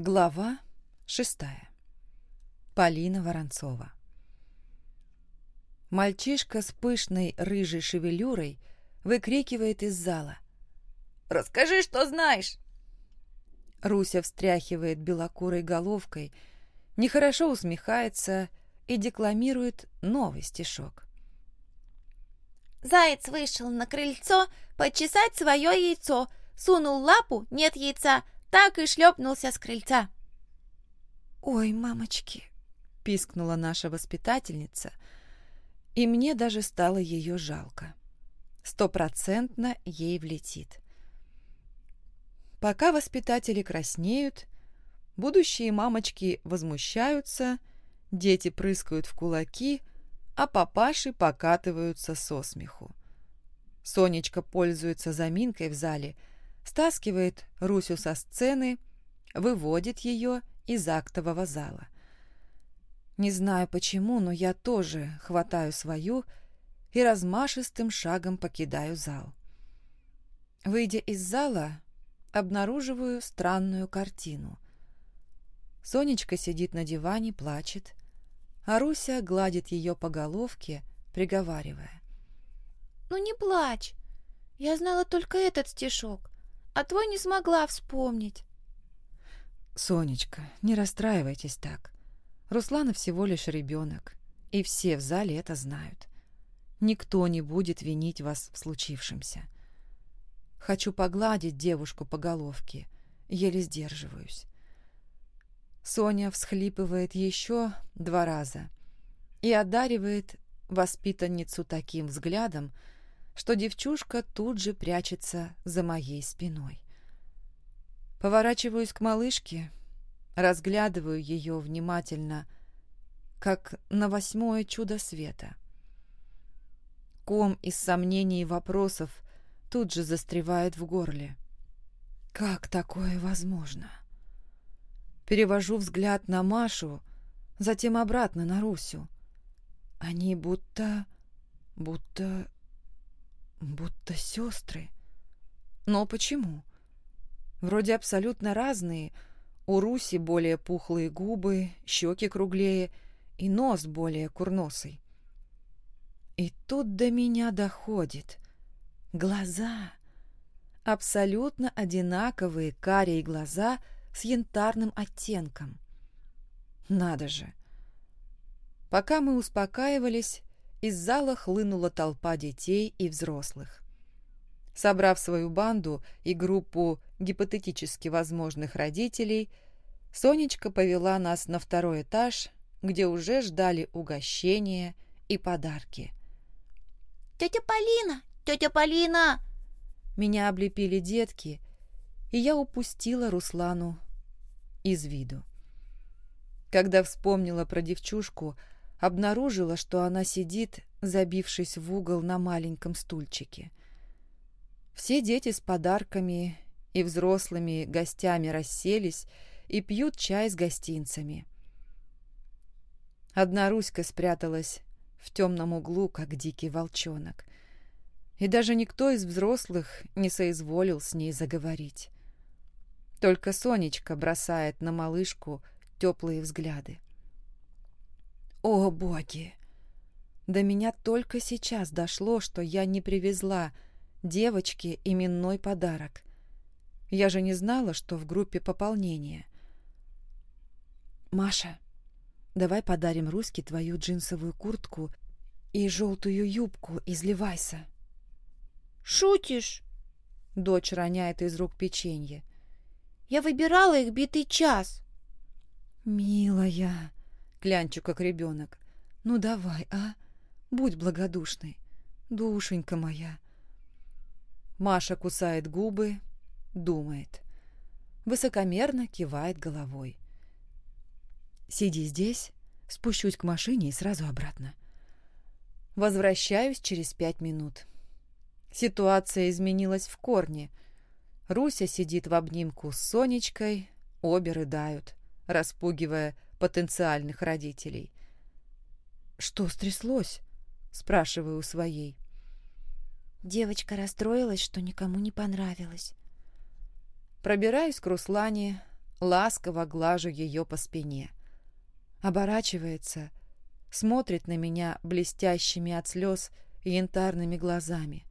Глава шестая. Полина Воронцова. Мальчишка с пышной рыжей шевелюрой выкрикивает из зала. «Расскажи, что знаешь!» Руся встряхивает белокурой головкой, нехорошо усмехается и декламирует новый стишок. Заяц вышел на крыльцо почесать свое яйцо, сунул лапу, нет яйца, так и шлепнулся с крыльца. «Ой, мамочки!» — пискнула наша воспитательница, и мне даже стало ее жалко. Стопроцентно ей влетит. Пока воспитатели краснеют, будущие мамочки возмущаются, дети прыскают в кулаки, а папаши покатываются со смеху. Сонечка пользуется заминкой в зале — стаскивает Русю со сцены, выводит ее из актового зала. Не знаю почему, но я тоже хватаю свою и размашистым шагом покидаю зал. Выйдя из зала, обнаруживаю странную картину. Сонечка сидит на диване, плачет, а Руся гладит ее по головке, приговаривая. «Ну не плачь, я знала только этот стишок а твой не смогла вспомнить. Сонечка, не расстраивайтесь так. Руслана всего лишь ребенок, и все в зале это знают. Никто не будет винить вас в случившемся. Хочу погладить девушку по головке, еле сдерживаюсь. Соня всхлипывает еще два раза и одаривает воспитанницу таким взглядом, что девчушка тут же прячется за моей спиной. Поворачиваюсь к малышке, разглядываю ее внимательно, как на восьмое чудо света. Ком из сомнений и вопросов тут же застревает в горле. Как такое возможно? Перевожу взгляд на Машу, затем обратно на Русю. Они будто... будто Будто сестры. Но почему? Вроде абсолютно разные. У Руси более пухлые губы, щеки круглее и нос более курносый. И тут до меня доходит. Глаза. Абсолютно одинаковые карие глаза с янтарным оттенком. Надо же. Пока мы успокаивались, из зала хлынула толпа детей и взрослых. Собрав свою банду и группу гипотетически возможных родителей, Сонечка повела нас на второй этаж, где уже ждали угощения и подарки. «Тетя Полина! Тетя Полина!» Меня облепили детки, и я упустила Руслану из виду. Когда вспомнила про девчушку, обнаружила, что она сидит, забившись в угол на маленьком стульчике. Все дети с подарками и взрослыми гостями расселись и пьют чай с гостинцами. Одна Руська спряталась в темном углу, как дикий волчонок. И даже никто из взрослых не соизволил с ней заговорить. Только Сонечка бросает на малышку теплые взгляды. О, боги! До меня только сейчас дошло, что я не привезла девочке именной подарок. Я же не знала, что в группе пополнение. «Маша, давай подарим Руське твою джинсовую куртку и желтую юбку из Левайса». «Шутишь?» Дочь роняет из рук печенье. «Я выбирала их битый час». «Милая», Клянчу, как ребенок. «Ну давай, а? Будь благодушной. Душенька моя». Маша кусает губы, думает. Высокомерно кивает головой. «Сиди здесь, спущусь к машине и сразу обратно». Возвращаюсь через пять минут. Ситуация изменилась в корне. Руся сидит в обнимку с Сонечкой, обе рыдают, распугивая потенциальных родителей. «Что стряслось?» — спрашиваю у своей. Девочка расстроилась, что никому не понравилось. Пробираюсь к Руслане, ласково глажу ее по спине. Оборачивается, смотрит на меня блестящими от слез янтарными глазами,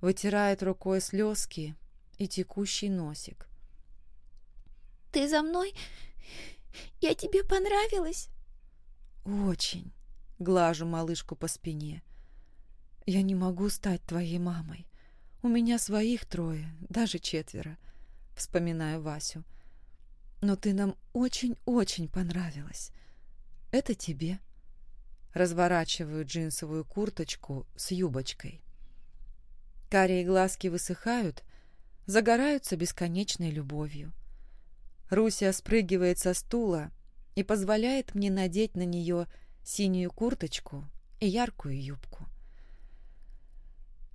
вытирает рукой слезки и текущий носик. «Ты за мной? Я тебе понравилась?» «Очень», — глажу малышку по спине. «Я не могу стать твоей мамой. У меня своих трое, даже четверо», — вспоминаю Васю. «Но ты нам очень-очень понравилась. Это тебе». Разворачиваю джинсовую курточку с юбочкой. Карие глазки высыхают, загораются бесконечной любовью. Руся спрыгивает со стула и позволяет мне надеть на нее синюю курточку и яркую юбку.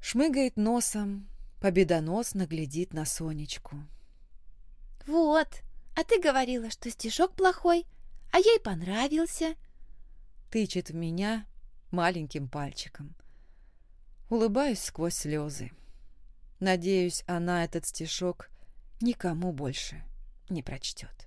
Шмыгает носом, победоносно глядит на Сонечку. «Вот, а ты говорила, что стишок плохой, а ей понравился», тычет в меня маленьким пальчиком. Улыбаюсь сквозь слезы. Надеюсь, она этот стишок никому больше не прочтет.